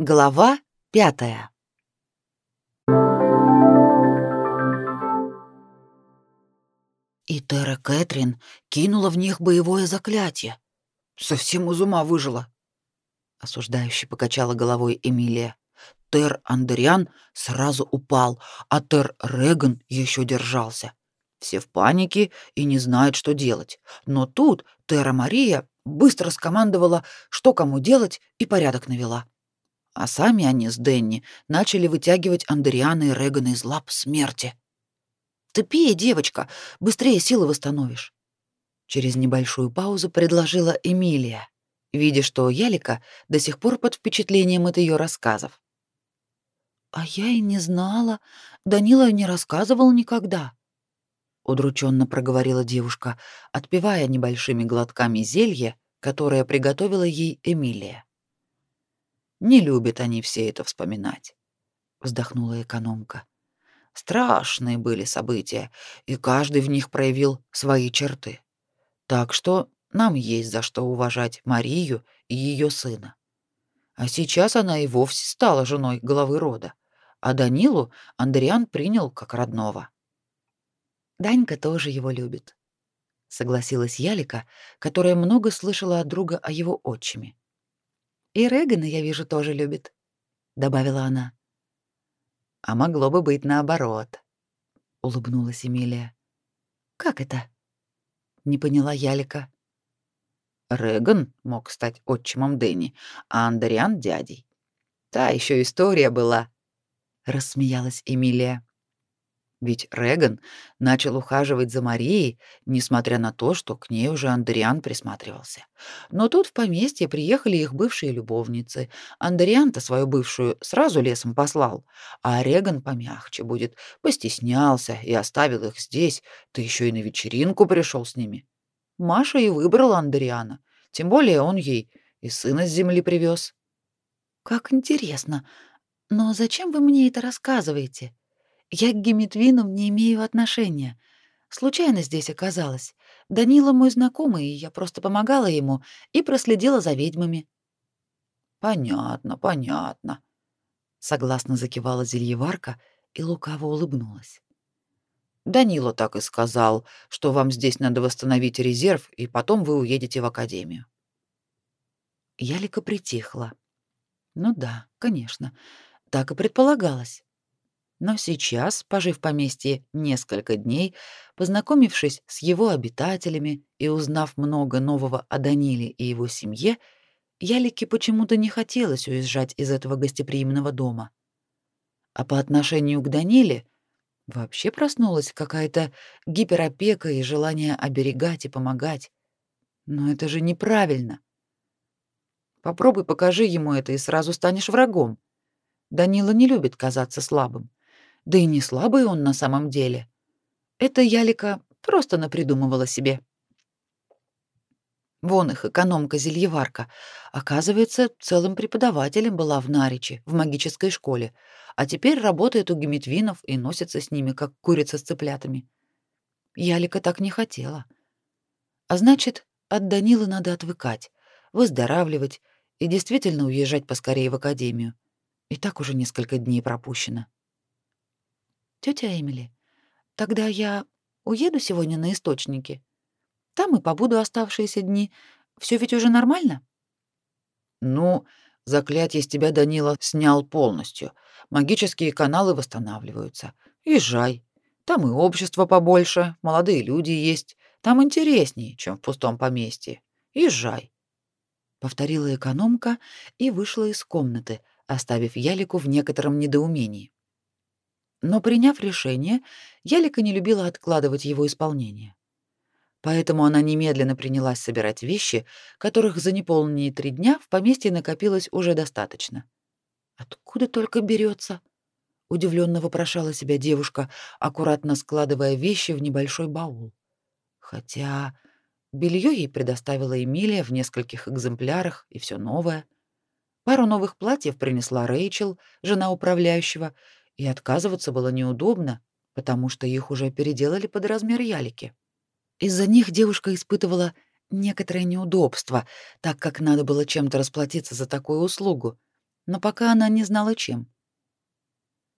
Глава пятая. И Тера Кэтрин кинула в них боевое заклятие. Совсем из ума выжила. Осуждающе покачала головой Эмилия. Тер Андериан сразу упал, а Тер Реган еще держался. Все в панике и не знают, что делать. Но тут Тера Мария быстро скомандовала, что кому делать, и порядок навела а сами они с Денни начали вытягивать Андериана и Регана из лап смерти. «Ты пей, девочка, быстрее силы восстановишь». Через небольшую паузу предложила Эмилия, видя, что Ялика до сих пор под впечатлением от ее рассказов. «А я и не знала. Данила не рассказывал никогда», — удрученно проговорила девушка, отпивая небольшими глотками зелье, которое приготовила ей Эмилия. Не любят они все это вспоминать, вздохнула экономка. Страшные были события, и каждый в них проявил свои черты. Так что нам есть за что уважать Марию и ее сына. А сейчас она и вовсе стала женой главы рода, а Данилу Андриан принял как родного. Данька тоже его любит, согласилась Ялика, которая много слышала от друга о его отчиме. И Регана, я вижу, тоже любит, добавила она. А могло бы быть наоборот, улыбнулась Эмилия. Как это? Не поняла Ялика. Реган мог стать отчимом Дэнни, а Андриан дядей. Та еще история была, рассмеялась Эмилия. Ведь Реган начал ухаживать за Марией, несмотря на то, что к ней уже Андриан присматривался. Но тут в поместье приехали их бывшие любовницы. Андриан-то свою бывшую сразу лесом послал, а Реган помягче будет, постеснялся и оставил их здесь, ты еще и на вечеринку пришел с ними. Маша и выбрала Андриана, тем более он ей и сына с земли привез. «Как интересно. Но зачем вы мне это рассказываете?» Я к Геметвинам не имею отношения. Случайно здесь оказалась. Данила мой знакомый, и я просто помогала ему и проследила за ведьмами. Понятно, понятно, согласно закивала зельеварка и лукаво улыбнулась. Данила так и сказал, что вам здесь надо восстановить резерв, и потом вы уедете в академию. Ялика притихла. Ну да, конечно, так и предполагалось. Но сейчас, пожив в поместье несколько дней, познакомившись с его обитателями и узнав много нового о Даниле и его семье, Ялике почему-то не хотелось уезжать из этого гостеприимного дома. А по отношению к Даниле вообще проснулась какая-то гиперопека и желание оберегать и помогать. Но это же неправильно. Попробуй покажи ему это, и сразу станешь врагом. Данила не любит казаться слабым. Да и не слабый он на самом деле. Это Ялика просто напридумывала себе. Вон их экономка-зельеварка. Оказывается, целым преподавателем была в Нариче, в магической школе, а теперь работает у геметвинов и носится с ними, как курица с цыплятами. Ялика так не хотела. А значит, от Данилы надо отвыкать, выздоравливать и действительно уезжать поскорее в академию. И так уже несколько дней пропущено. Тетя Эмили, тогда я уеду сегодня на источники. Там и побуду оставшиеся дни. Все ведь уже нормально? Ну, заклятие с тебя Данила снял полностью. Магические каналы восстанавливаются. Езжай. Там и общество побольше, молодые люди есть. Там интереснее, чем в пустом поместье. Езжай. Повторила экономка и вышла из комнаты, оставив Ялику в некотором недоумении. Но приняв решение, Ялика не любила откладывать его исполнение. Поэтому она немедленно принялась собирать вещи, которых за неполные три дня в поместье накопилось уже достаточно. Откуда только берется? удивленно вопрошала себя девушка, аккуратно складывая вещи в небольшой баул. Хотя белье ей предоставила Эмилия в нескольких экземплярах и все новое. Пару новых платьев принесла Рэйчел, жена управляющего, и отказываться было неудобно, потому что их уже переделали под размер ялики. Из-за них девушка испытывала некоторое неудобство, так как надо было чем-то расплатиться за такую услугу. но пока она не знала чем.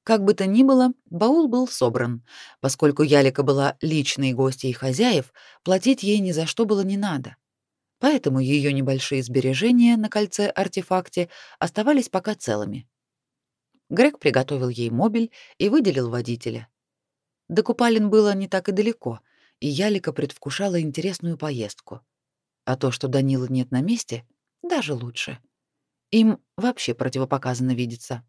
Как бы то ни было, баул был собран. Поскольку Ялика была личной гостьей хозяев, платить ей ни за что было не надо. Поэтому ее небольшие сбережения на кольце-артефакте оставались пока целыми. Грег приготовил ей мобиль и выделил водителя. До Купалин было не так и далеко, и Ялика предвкушала интересную поездку. А то, что Данила нет на месте, даже лучше. Им вообще противопоказано видеться.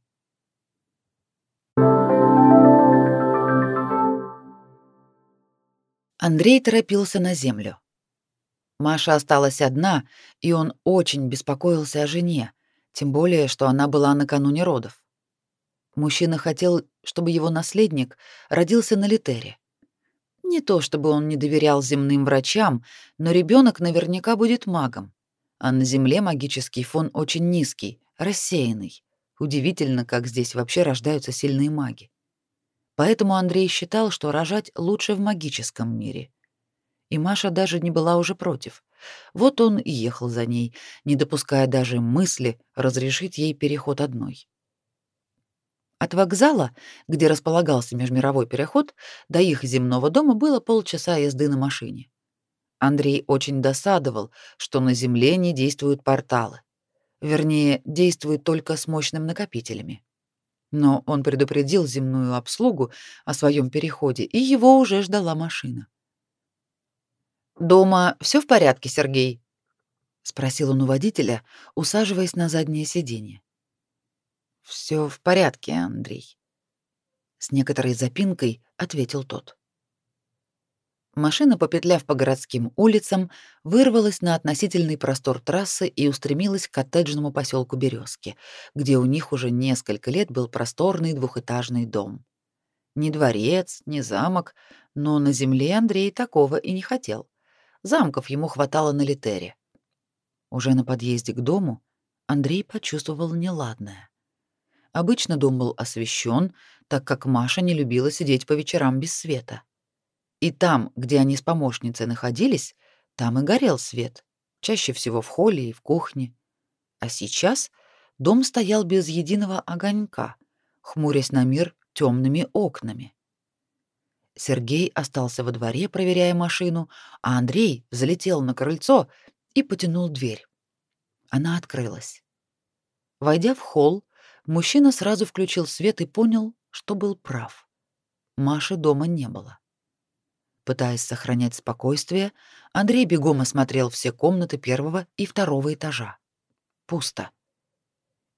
Андрей торопился на землю. Маша осталась одна, и он очень беспокоился о жене, тем более, что она была накануне родов. Мужчина хотел, чтобы его наследник родился на Литере. Не то чтобы он не доверял земным врачам, но ребенок наверняка будет магом. А на Земле магический фон очень низкий, рассеянный. Удивительно, как здесь вообще рождаются сильные маги. Поэтому Андрей считал, что рожать лучше в магическом мире. И Маша даже не была уже против. Вот он и ехал за ней, не допуская даже мысли разрешить ей переход одной. От вокзала, где располагался межмировой переход, до их земного дома было полчаса езды на машине. Андрей очень досадовал, что на Земле не действуют порталы. Вернее, действуют только с мощными накопителями но он предупредил земную обслугу о своем переходе, и его уже ждала машина. «Дома все в порядке, Сергей?» — спросил он у водителя, усаживаясь на заднее сиденье. Все в порядке, Андрей», — с некоторой запинкой ответил тот. Машина, попетляв по городским улицам, вырвалась на относительный простор трассы и устремилась к коттеджному поселку Березки, где у них уже несколько лет был просторный двухэтажный дом. Ни дворец, ни замок, но на земле Андрей такого и не хотел. Замков ему хватало на Литере. Уже на подъезде к дому Андрей почувствовал неладное. Обычно дом был освещен, так как Маша не любила сидеть по вечерам без света. И там, где они с помощницей находились, там и горел свет, чаще всего в холле и в кухне. А сейчас дом стоял без единого огонька, хмурясь на мир темными окнами. Сергей остался во дворе, проверяя машину, а Андрей залетел на крыльцо и потянул дверь. Она открылась. Войдя в холл, мужчина сразу включил свет и понял, что был прав. Маши дома не было. Пытаясь сохранять спокойствие, Андрей бегом осмотрел все комнаты первого и второго этажа. Пусто.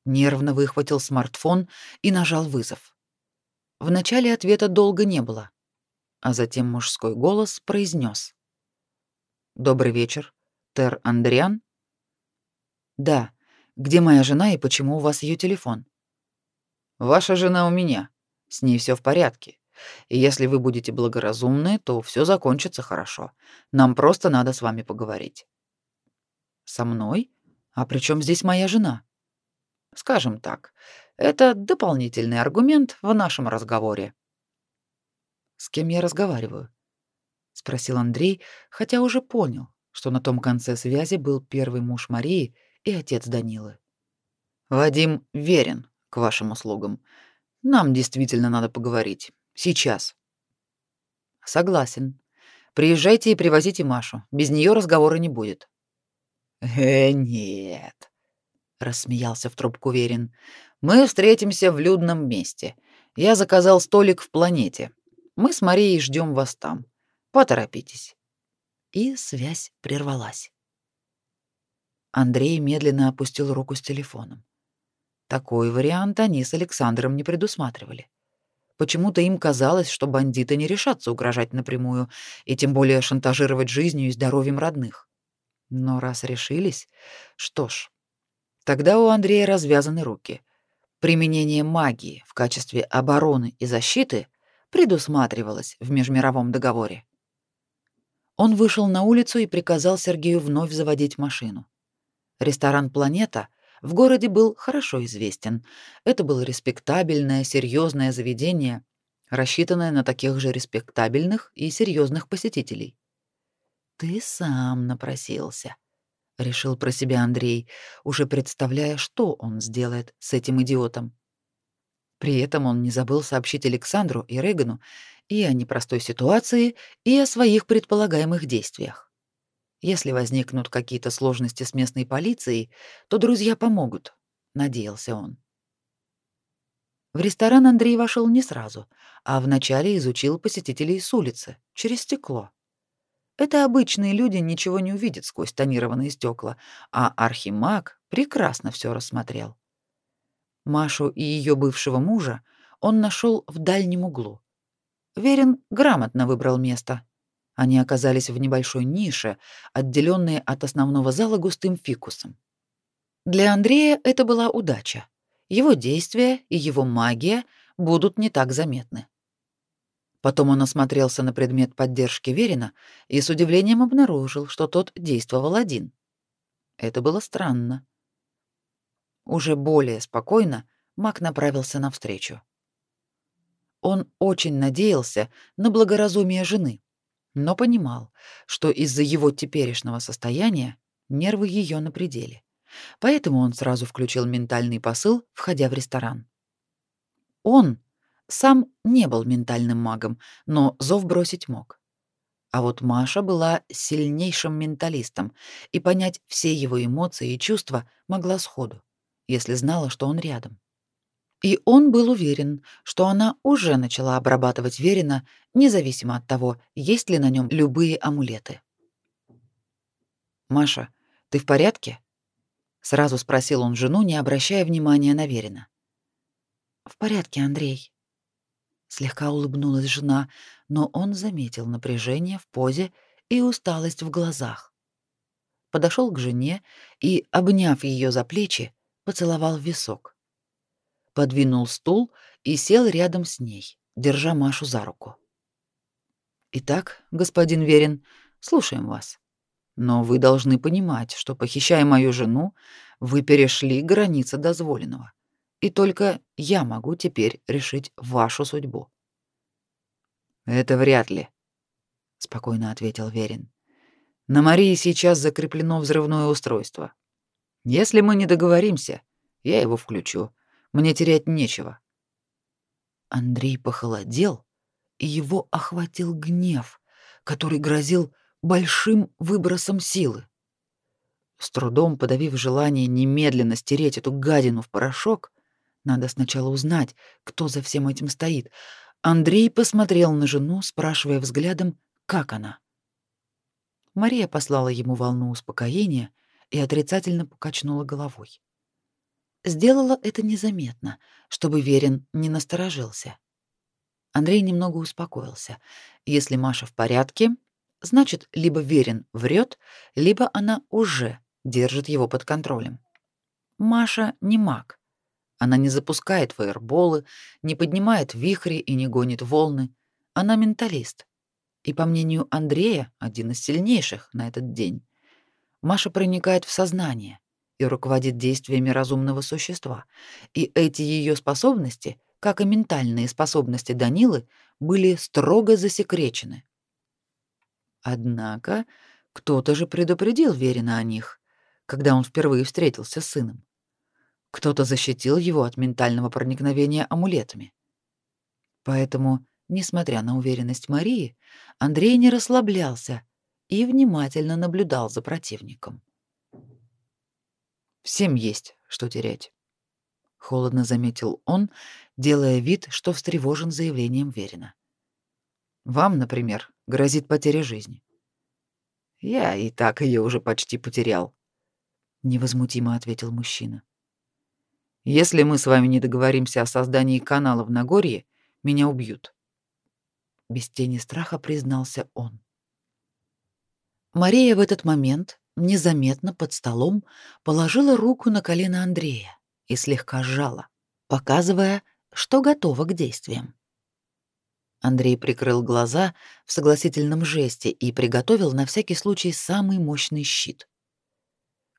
Нервно выхватил смартфон и нажал вызов. В начале ответа долго не было, а затем мужской голос произнес: «Добрый вечер. Тер Андриан?» «Да. Где моя жена и почему у вас ее телефон?» «Ваша жена у меня. С ней все в порядке. И если вы будете благоразумны, то все закончится хорошо. Нам просто надо с вами поговорить. Со мной? А при чем здесь моя жена? Скажем так, это дополнительный аргумент в нашем разговоре. С кем я разговариваю? спросил Андрей, хотя уже понял, что на том конце связи был первый муж Марии и отец Данилы. Вадим верен к вашим услугам. Нам действительно надо поговорить. Сейчас. Согласен. Приезжайте и привозите Машу. Без нее разговора не будет. Э, нет, рассмеялся в трубку Верин. Мы встретимся в людном месте. Я заказал столик в планете. Мы с Марией ждем вас там. Поторопитесь. И связь прервалась. Андрей медленно опустил руку с телефоном. Такой вариант они с Александром не предусматривали. Почему-то им казалось, что бандиты не решатся угрожать напрямую и тем более шантажировать жизнью и здоровьем родных. Но раз решились, что ж, тогда у Андрея развязаны руки. Применение магии в качестве обороны и защиты предусматривалось в межмировом договоре. Он вышел на улицу и приказал Сергею вновь заводить машину. Ресторан «Планета» в городе был хорошо известен. Это было респектабельное, серьезное заведение, рассчитанное на таких же респектабельных и серьезных посетителей. Ты сам напросился, решил про себя Андрей, уже представляя, что он сделает с этим идиотом. При этом он не забыл сообщить Александру и Регану и о непростой ситуации, и о своих предполагаемых действиях. Если возникнут какие-то сложности с местной полицией, то друзья помогут, надеялся он. В ресторан Андрей вошел не сразу, а вначале изучил посетителей с улицы, через стекло. Это обычные люди ничего не увидят сквозь тонированные стекла, а архимаг прекрасно все рассмотрел. Машу и ее бывшего мужа он нашел в дальнем углу. Верин грамотно выбрал место. Они оказались в небольшой нише, отделенные от основного зала густым фикусом. Для Андрея это была удача его действия и его магия будут не так заметны. Потом он осмотрелся на предмет поддержки Верина и с удивлением обнаружил, что тот действовал один. Это было странно. Уже более спокойно маг направился навстречу. Он очень надеялся на благоразумие жены, но понимал, что из-за его теперешнего состояния нервы ее на пределе. Поэтому он сразу включил ментальный посыл, входя в ресторан. Он сам не был ментальным магом, но зов бросить мог. А вот Маша была сильнейшим менталистом, и понять все его эмоции и чувства могла сходу, если знала, что он рядом. И он был уверен, что она уже начала обрабатывать Верина, независимо от того, есть ли на нем любые амулеты. «Маша, ты в порядке?» Сразу спросил он жену, не обращая внимания на Верина. В порядке, Андрей. Слегка улыбнулась жена, но он заметил напряжение в позе и усталость в глазах. Подошел к жене и, обняв ее за плечи, поцеловал в висок. Подвинул стул и сел рядом с ней, держа Машу за руку. Итак, господин Верин, слушаем вас. Но вы должны понимать, что похищая мою жену, вы перешли границы дозволенного. И только я могу теперь решить вашу судьбу. Это вряд ли, спокойно ответил Верин. На Марии сейчас закреплено взрывное устройство. Если мы не договоримся, я его включу. Мне терять нечего. Андрей похолодел, и его охватил гнев, который грозил большим выбросом силы. С трудом подавив желание немедленно стереть эту гадину в порошок, надо сначала узнать, кто за всем этим стоит. Андрей посмотрел на жену, спрашивая взглядом, как она. Мария послала ему волну успокоения и отрицательно покачнула головой. Сделала это незаметно, чтобы Верин не насторожился. Андрей немного успокоился. Если Маша в порядке, значит, либо Верин врет, либо она уже держит его под контролем. Маша не маг. Она не запускает фаерболы, не поднимает вихри и не гонит волны. Она менталист. И, по мнению Андрея, один из сильнейших на этот день. Маша проникает в сознание и руководит действиями разумного существа. И эти ее способности, как и ментальные способности Данилы, были строго засекречены. Однако кто-то же предупредил Верина о них, когда он впервые встретился с сыном. Кто-то защитил его от ментального проникновения амулетами. Поэтому, несмотря на уверенность Марии, Андрей не расслаблялся и внимательно наблюдал за противником. Всем есть что терять, холодно заметил он, делая вид, что встревожен заявлением Верина. Вам, например, грозит потеря жизни. Я и так ее уже почти потерял, невозмутимо ответил мужчина. Если мы с вами не договоримся о создании канала в Нагорье, меня убьют. Без тени страха признался он. Мария в этот момент незаметно под столом положила руку на колено Андрея и слегка сжала, показывая, что готова к действиям. Андрей прикрыл глаза в согласительном жесте и приготовил на всякий случай самый мощный щит.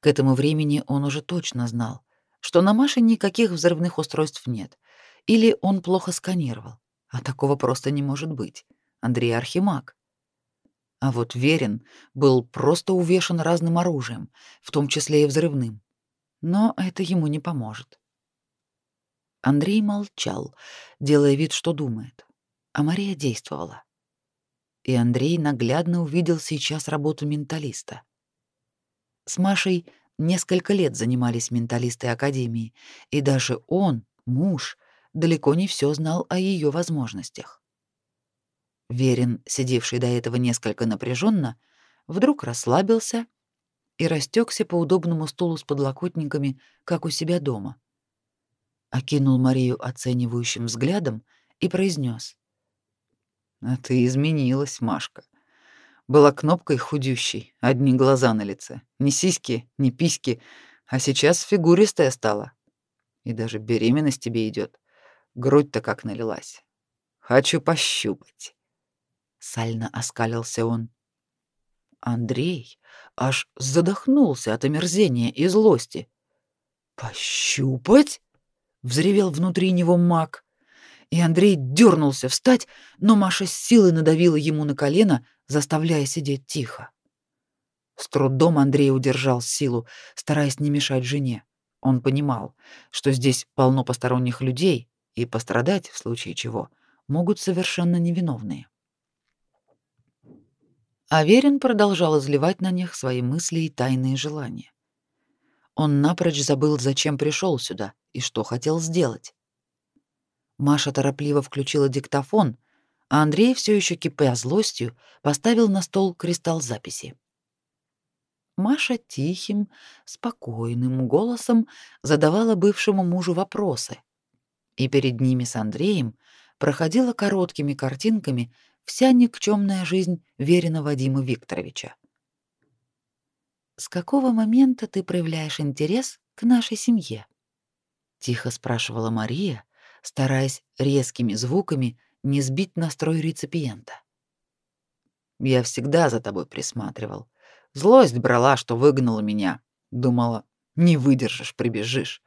К этому времени он уже точно знал, что на Маше никаких взрывных устройств нет, или он плохо сканировал, а такого просто не может быть. Андрей архимаг. А вот Верин был просто увешан разным оружием, в том числе и взрывным. Но это ему не поможет. Андрей молчал, делая вид, что думает, а Мария действовала. И Андрей наглядно увидел сейчас работу менталиста. С Машей несколько лет занимались менталисты Академии, и даже он, муж, далеко не все знал о ее возможностях. Верин, сидевший до этого несколько напряженно, вдруг расслабился и растекся по удобному стулу с подлокотниками, как у себя дома. Окинул Марию оценивающим взглядом и произнес: "А ты изменилась, Машка. Была кнопкой худющей, одни глаза на лице, ни сиськи, ни письки, а сейчас фигуристая стала. И даже беременность тебе идет. Грудь-то как налилась. Хочу пощупать. Сально оскалился он. Андрей аж задохнулся от омерзения и злости. «Пощупать?» — взревел внутри него маг. И Андрей дернулся встать, но Маша с силой надавила ему на колено, заставляя сидеть тихо. С трудом Андрей удержал силу, стараясь не мешать жене. Он понимал, что здесь полно посторонних людей, и пострадать, в случае чего, могут совершенно невиновные. Аверин продолжал изливать на них свои мысли и тайные желания. Он напрочь забыл, зачем пришел сюда и что хотел сделать. Маша торопливо включила диктофон, а Андрей, все еще кипя злостью, поставил на стол кристалл записи. Маша тихим, спокойным голосом задавала бывшему мужу вопросы, и перед ними с Андреем проходила короткими картинками вся никчемная жизнь Верина Вадима Викторовича. «С какого момента ты проявляешь интерес к нашей семье?» — тихо спрашивала Мария, стараясь резкими звуками не сбить настрой реципиента. Я всегда за тобой присматривал. Злость брала, что выгнала меня. Думала, не выдержишь, прибежишь.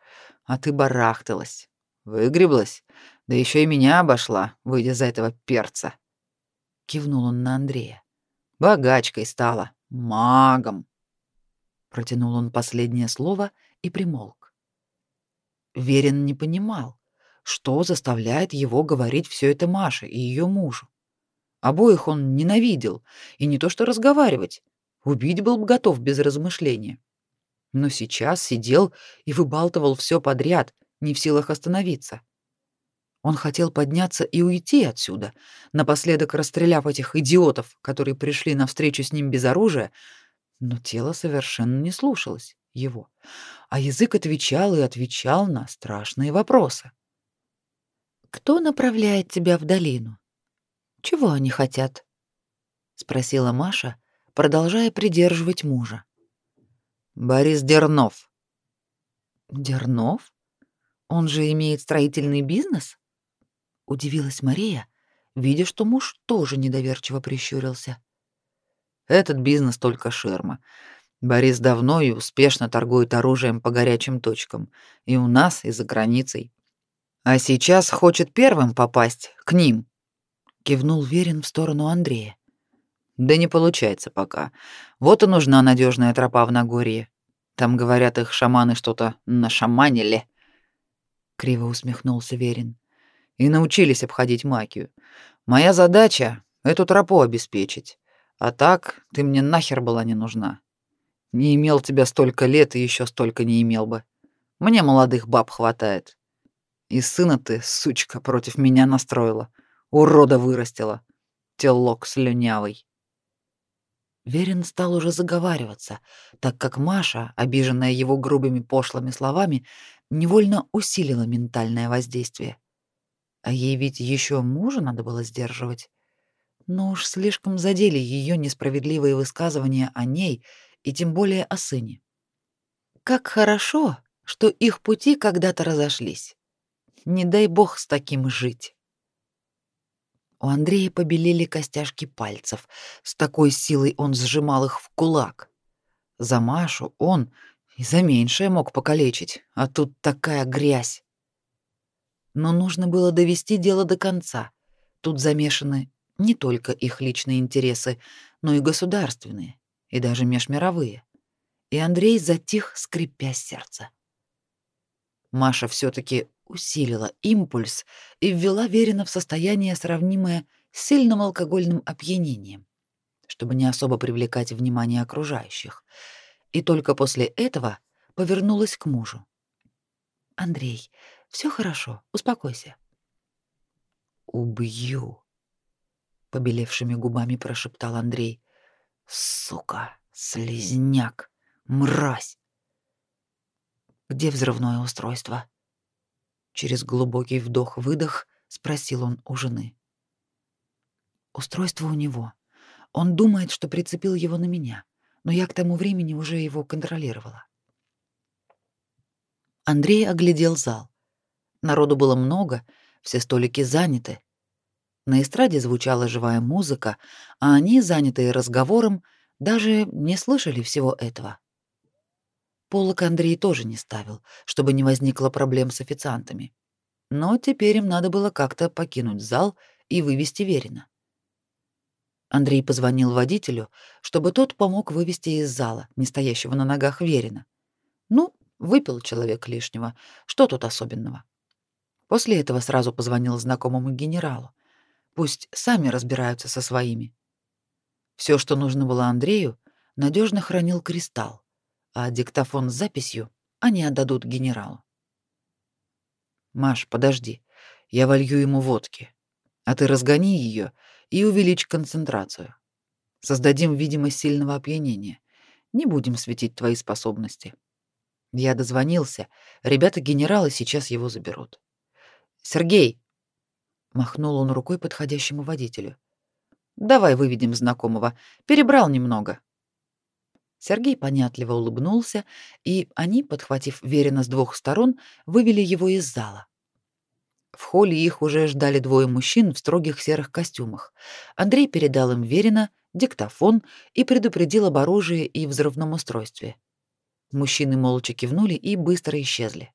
А ты барахталась, выгреблась, да еще и меня обошла, выйдя за этого перца. Кивнул он на Андрея. Богачкой стала, магом. Протянул он последнее слово и примолк. Верин не понимал, что заставляет его говорить все это Маше и ее мужу. Обоих он ненавидел, и не то что разговаривать, убить был бы готов без размышления. Но сейчас сидел и выбалтывал все подряд, не в силах остановиться. Он хотел подняться и уйти отсюда, напоследок расстреляв этих идиотов, которые пришли на встречу с ним без оружия, но тело совершенно не слушалось его, а язык отвечал и отвечал на страшные вопросы. Кто направляет тебя в долину? Чего они хотят? спросила Маша, продолжая придерживать мужа. Борис Дернов. Дернов? Он же имеет строительный бизнес? Удивилась Мария, видя, что муж тоже недоверчиво прищурился. Этот бизнес только ширма. Борис давно и успешно торгует оружием по горячим точкам, и у нас, и за границей. А сейчас хочет первым попасть к ним. Кивнул Верин в сторону Андрея. Да не получается пока. Вот и нужна надежная тропа в Нагорье. Там, говорят, их шаманы что-то нашаманили. Криво усмехнулся Верин. И научились обходить магию. Моя задача — эту тропу обеспечить. А так ты мне нахер была не нужна. Не имел тебя столько лет и еще столько не имел бы. Мне молодых баб хватает. И сына ты, сучка, против меня настроила. Урода вырастила. Телок слюнявый. Верин стал уже заговариваться, так как Маша, обиженная его грубыми пошлыми словами, невольно усилила ментальное воздействие. А ей ведь еще мужа надо было сдерживать. Но уж слишком задели ее несправедливые высказывания о ней и тем более о сыне. Как хорошо, что их пути когда-то разошлись. Не дай бог с таким жить. У Андрея побелели костяшки пальцев. С такой силой он сжимал их в кулак. За Машу он и за меньшее мог покалечить, а тут такая грязь. Но нужно было довести дело до конца. Тут замешаны не только их личные интересы, но и государственные, и даже межмировые. И Андрей затих, скрипя сердце. Маша все таки усилила импульс и ввела Верина в состояние, сравнимое с сильным алкогольным опьянением, чтобы не особо привлекать внимание окружающих. И только после этого повернулась к мужу. «Андрей, все хорошо, успокойся». «Убью», — побелевшими губами прошептал Андрей. «Сука, слезняк, мразь!» «Где взрывное устройство?» Через глубокий вдох-выдох спросил он у жены. Устройство у него. Он думает, что прицепил его на меня, но я к тому времени уже его контролировала. Андрей оглядел зал. Народу было много, все столики заняты. На эстраде звучала живая музыка, а они, занятые разговором, даже не слышали всего этого. Полок Андрей тоже не ставил, чтобы не возникло проблем с официантами. Но теперь им надо было как-то покинуть зал и вывести Верина. Андрей позвонил водителю, чтобы тот помог вывести из зала, не стоящего на ногах Верина. Ну, выпил человек лишнего, что тут особенного? После этого сразу позвонил знакомому генералу. Пусть сами разбираются со своими. Все, что нужно было Андрею, надежно хранил кристалл а диктофон с записью они отдадут генералу. Маш, подожди. Я волью ему водки. А ты разгони ее и увеличь концентрацию. Создадим видимость сильного опьянения. Не будем светить твои способности. Я дозвонился. Ребята генерала сейчас его заберут. Сергей, махнул он рукой подходящему водителю. Давай выведем знакомого. Перебрал немного. Сергей понятливо улыбнулся, и они, подхватив Верина с двух сторон, вывели его из зала. В холле их уже ждали двое мужчин в строгих серых костюмах. Андрей передал им Верина, диктофон и предупредил об оружии и взрывном устройстве. Мужчины молча кивнули и быстро исчезли.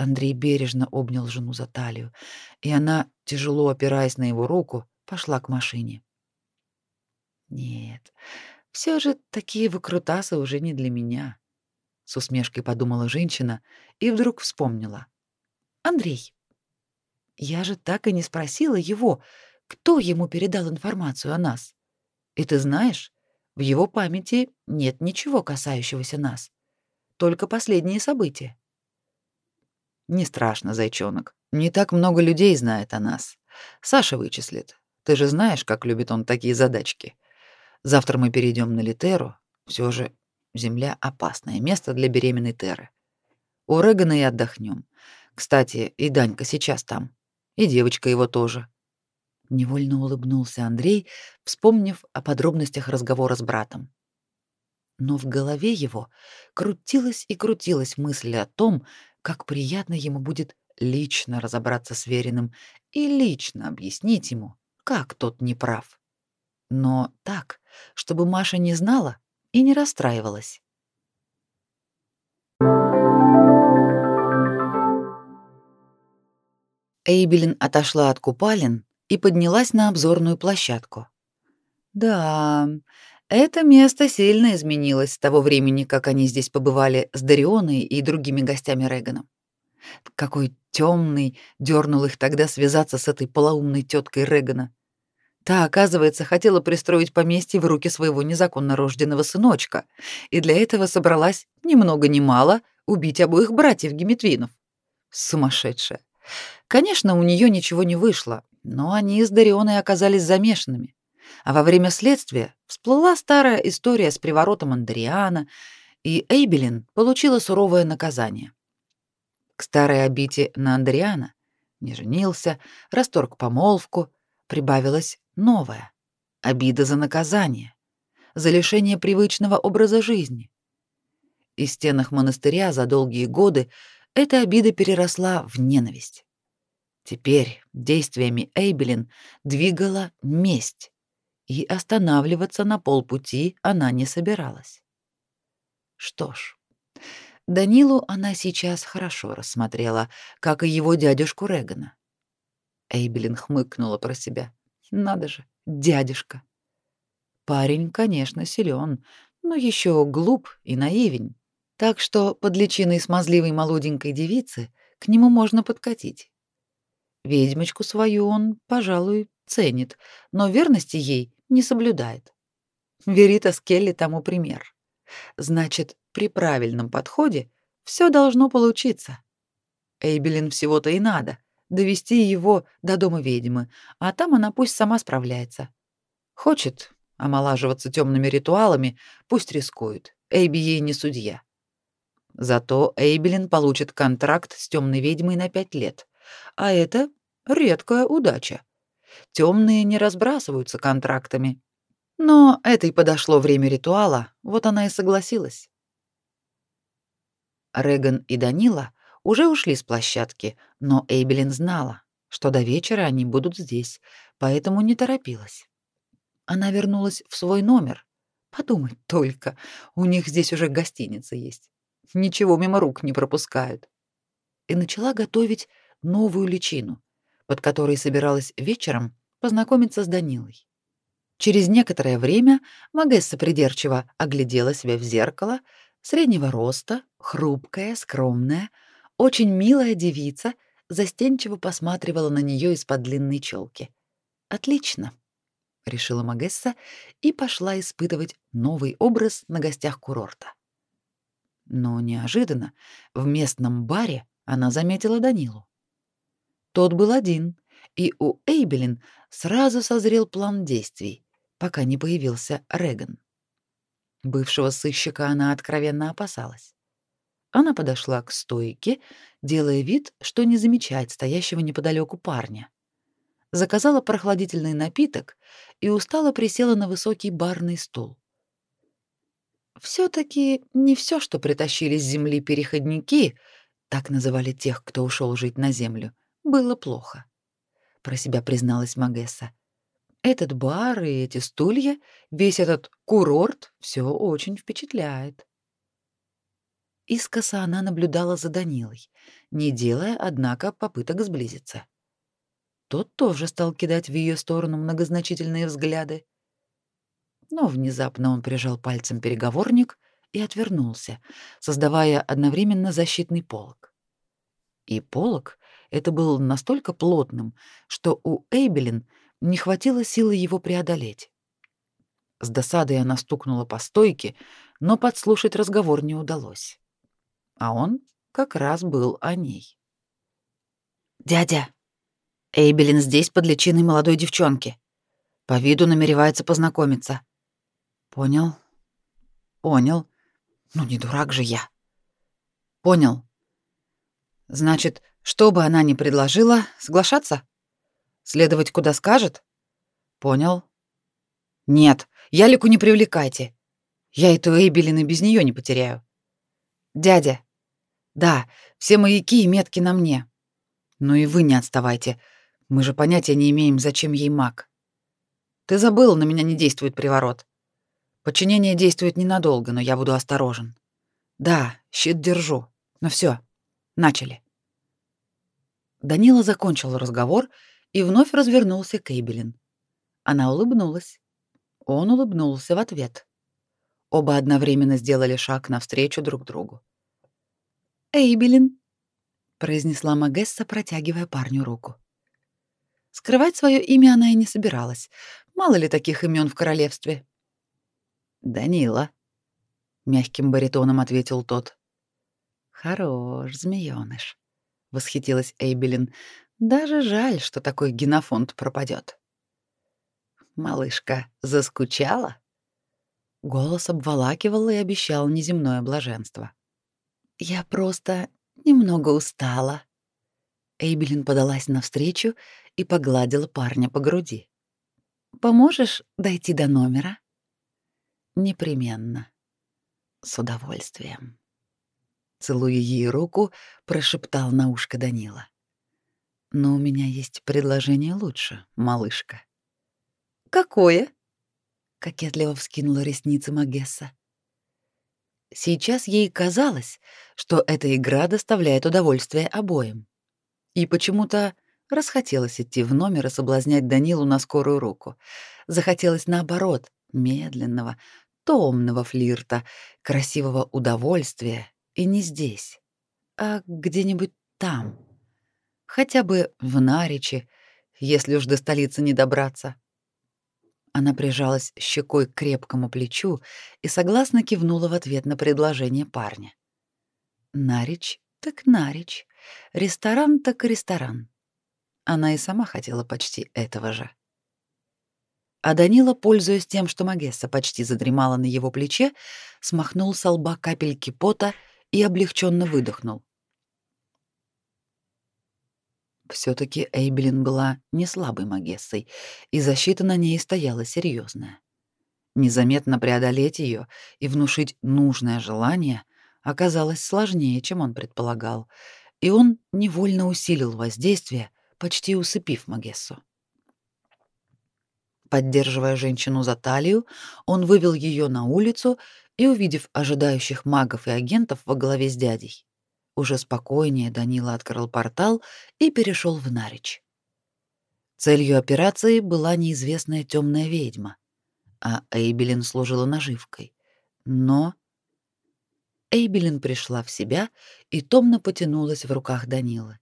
Андрей бережно обнял жену за талию, и она, тяжело опираясь на его руку, пошла к машине. Нет, все же такие выкрутасы уже не для меня, с усмешкой подумала женщина и вдруг вспомнила. Андрей, я же так и не спросила его, кто ему передал информацию о нас. И ты знаешь, в его памяти нет ничего касающегося нас, только последние события. Не страшно, зайчонок. Не так много людей знает о нас. Саша вычислит. Ты же знаешь, как любит он такие задачки. Завтра мы перейдем на Литеру. Все же Земля — опасное место для беременной Теры. У Регана и отдохнем. Кстати, и Данька сейчас там. И девочка его тоже. Невольно улыбнулся Андрей, вспомнив о подробностях разговора с братом. Но в голове его крутилась и крутилась мысль о том, как приятно ему будет лично разобраться с Вериным и лично объяснить ему, как тот не прав но так, чтобы Маша не знала и не расстраивалась. Эйбелин отошла от купалин и поднялась на обзорную площадку. Да, это место сильно изменилось с того времени, как они здесь побывали с Дарионой и другими гостями Регана. Какой темный дернул их тогда связаться с этой полоумной теткой Регана. Та, оказывается, хотела пристроить поместье в руки своего незаконно рожденного сыночка, и для этого собралась ни много ни мало убить обоих братьев Геметвинов. Сумасшедшая. Конечно, у нее ничего не вышло, но они с Дарионой оказались замешанными. А во время следствия всплыла старая история с приворотом Андриана, и Эйбелин получила суровое наказание. К старой обите на Андриана не женился, расторг помолвку, прибавилась новая обида за наказание, за лишение привычного образа жизни. И в стенах монастыря за долгие годы эта обида переросла в ненависть. Теперь действиями Эйбелин двигала месть, и останавливаться на полпути она не собиралась. Что ж, Данилу она сейчас хорошо рассмотрела, как и его дядюшку Регана. Эйбелин хмыкнула про себя. Надо же, дядюшка. Парень, конечно, силен, но еще глуп и наивен. Так что под личиной смазливой молоденькой девицы к нему можно подкатить. Ведьмочку свою он, пожалуй, ценит, но верности ей не соблюдает. Верита Скелли тому пример. Значит, при правильном подходе все должно получиться. Эйбелин всего-то и надо довести его до дома ведьмы, а там она пусть сама справляется. Хочет омолаживаться темными ритуалами, пусть рискует. Эйби ей не судья. Зато Эйбелин получит контракт с темной ведьмой на пять лет. А это редкая удача. Темные не разбрасываются контрактами. Но этой подошло время ритуала, вот она и согласилась. Реган и Данила уже ушли с площадки, но Эйбелин знала, что до вечера они будут здесь, поэтому не торопилась. Она вернулась в свой номер. Подумать только, у них здесь уже гостиница есть ничего мимо рук не пропускают. И начала готовить новую личину, под которой собиралась вечером познакомиться с Данилой. Через некоторое время Магесса придирчиво оглядела себя в зеркало, среднего роста, хрупкая, скромная, очень милая девица застенчиво посматривала на нее из-под длинной челки. Отлично, решила Магесса и пошла испытывать новый образ на гостях курорта. Но неожиданно в местном баре она заметила Данилу. Тот был один, и у Эйбелин сразу созрел план действий, пока не появился Реган. Бывшего сыщика она откровенно опасалась. Она подошла к стойке, делая вид, что не замечает стоящего неподалеку парня. Заказала прохладительный напиток и устало присела на высокий барный стул все таки не все, что притащили с земли переходники, так называли тех, кто ушел жить на землю, было плохо. Про себя призналась Магесса. Этот бар и эти стулья, весь этот курорт все очень впечатляет. Искоса она наблюдала за Данилой, не делая, однако, попыток сблизиться. Тот тоже стал кидать в ее сторону многозначительные взгляды но внезапно он прижал пальцем переговорник и отвернулся, создавая одновременно защитный полог. И полог это был настолько плотным, что у Эйбелин не хватило силы его преодолеть. С досадой она стукнула по стойке, но подслушать разговор не удалось. А он как раз был о ней. «Дядя, Эйбелин здесь под личиной молодой девчонки. По виду намеревается познакомиться. Понял. Понял. Ну не дурак же я. Понял. Значит, что бы она ни предложила, соглашаться? Следовать куда скажет? Понял. Нет, Ялику не привлекайте. Я эту Эйбелин и без нее не потеряю. Дядя. Да, все маяки и метки на мне. Ну и вы не отставайте. Мы же понятия не имеем, зачем ей маг. Ты забыл, на меня не действует приворот. Подчинение действует ненадолго, но я буду осторожен. Да, щит держу. Ну все, начали. Данила закончил разговор и вновь развернулся к Эйбелин. Она улыбнулась. Он улыбнулся в ответ. Оба одновременно сделали шаг навстречу друг другу. «Эйбелин», — произнесла Магесса, протягивая парню руку. Скрывать свое имя она и не собиралась. Мало ли таких имен в королевстве. Данила, мягким баритоном ответил тот. Хорош, змеёныш, восхитилась Эйбелин. Даже жаль, что такой генофонд пропадет. Малышка заскучала? Голос обволакивал и обещал неземное блаженство. Я просто немного устала. Эйбелин подалась навстречу и погладила парня по груди. Поможешь дойти до номера? Непременно. С удовольствием. Целуя ей руку, прошептал на ушко Данила. Но у меня есть предложение лучше, малышка. Какое? Кокетливо вскинула ресницы Магесса. Сейчас ей казалось, что эта игра доставляет удовольствие обоим. И почему-то расхотелось идти в номер и соблазнять Данилу на скорую руку. Захотелось наоборот, медленного, томного флирта, красивого удовольствия, и не здесь, а где-нибудь там. Хотя бы в Нариче, если уж до столицы не добраться. Она прижалась щекой к крепкому плечу и согласно кивнула в ответ на предложение парня. Нарич так Нарич, ресторан так ресторан. Она и сама хотела почти этого же. А Данила, пользуясь тем, что Магесса почти задремала на его плече, смахнул с лба капельки пота и облегченно выдохнул. все таки Эйбелин была не слабой Магессой, и защита на ней стояла серьезная. Незаметно преодолеть ее и внушить нужное желание оказалось сложнее, чем он предполагал, и он невольно усилил воздействие, почти усыпив Магессу. Поддерживая женщину за талию, он вывел ее на улицу и, увидев ожидающих магов и агентов во главе с дядей, уже спокойнее Данила открыл портал и перешел в Нарич. Целью операции была неизвестная темная ведьма, а Эйбелин служила наживкой. Но Эйбелин пришла в себя и томно потянулась в руках Данилы.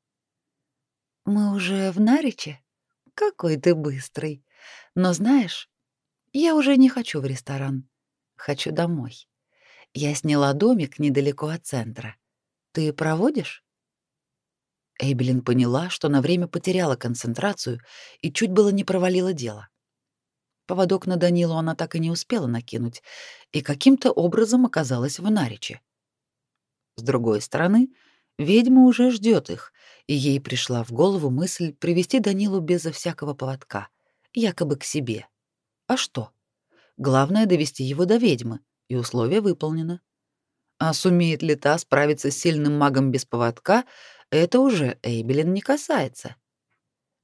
«Мы уже в Нариче? Какой ты быстрый! Но знаешь, я уже не хочу в ресторан. Хочу домой. Я сняла домик недалеко от центра. Ты проводишь?» Эйбелин поняла, что на время потеряла концентрацию и чуть было не провалила дело. Поводок на Данилу она так и не успела накинуть, и каким-то образом оказалась в Нариче. С другой стороны, ведьма уже ждет их, и ей пришла в голову мысль привести Данилу безо всякого поводка, якобы к себе. А что? Главное довести его до ведьмы, и условие выполнено. А сумеет ли та справиться с сильным магом без поводка, это уже Эйбелин не касается.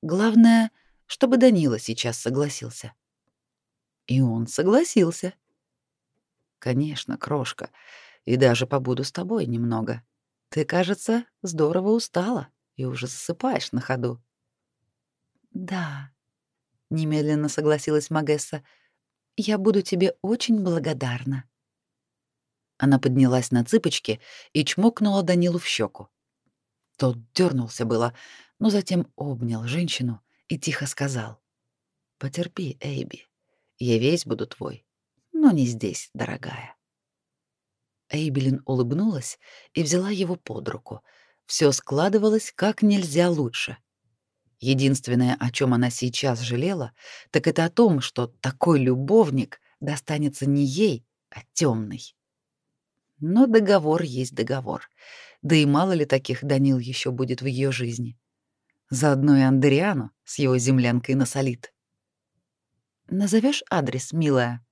Главное, чтобы Данила сейчас согласился. И он согласился. Конечно, крошка, и даже побуду с тобой немного. Ты, кажется, здорово устала и уже засыпаешь на ходу. Да, немедленно согласилась Магесса. Я буду тебе очень благодарна. Она поднялась на цыпочки и чмокнула Данилу в щеку. Тот дернулся было, но затем обнял женщину и тихо сказал: "Потерпи, Эйби. Я весь буду твой, но не здесь, дорогая". Эйбелин улыбнулась и взяла его под руку. Все складывалось как нельзя лучше. Единственное, о чем она сейчас жалела, так это о том, что такой любовник достанется не ей, а темный. Но договор есть договор. Да и мало ли таких Данил еще будет в ее жизни. Заодно и Андриану с его землянкой насолит. Назовешь адрес, милая?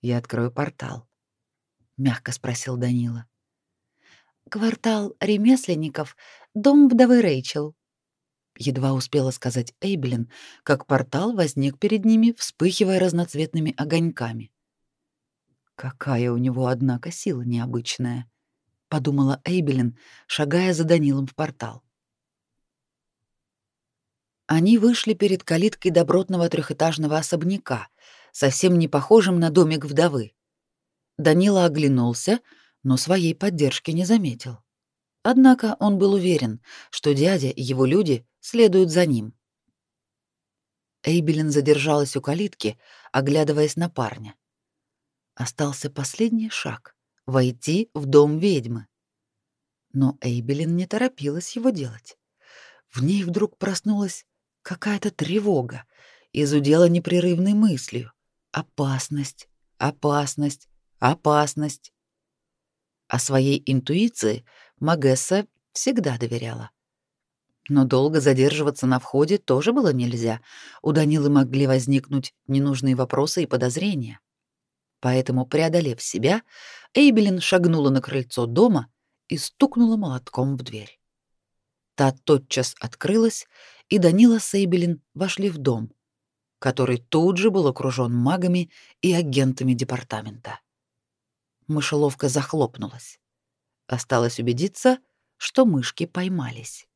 Я открою портал мягко спросил Данила. Квартал ремесленников, дом вдовы Рэйчел. Едва успела сказать Эйбелин, как портал возник перед ними, вспыхивая разноцветными огоньками. Какая у него однако сила необычная, подумала Эйбелин, шагая за Данилом в портал. Они вышли перед калиткой добротного трехэтажного особняка, совсем не похожим на домик вдовы. Данила оглянулся, но своей поддержки не заметил. Однако он был уверен, что дядя и его люди следуют за ним. Эйбелин задержалась у калитки, оглядываясь на парня. Остался последний шаг — войти в дом ведьмы. Но Эйбелин не торопилась его делать. В ней вдруг проснулась какая-то тревога, изудела непрерывной мыслью. Опасность, опасность, опасность. А своей интуиции Магесса всегда доверяла. Но долго задерживаться на входе тоже было нельзя. У Данилы могли возникнуть ненужные вопросы и подозрения. Поэтому, преодолев себя, Эйбелин шагнула на крыльцо дома и стукнула молотком в дверь. Та тотчас открылась, и Данила с Эйбелин вошли в дом, который тут же был окружен магами и агентами департамента мышеловка захлопнулась. Осталось убедиться, что мышки поймались.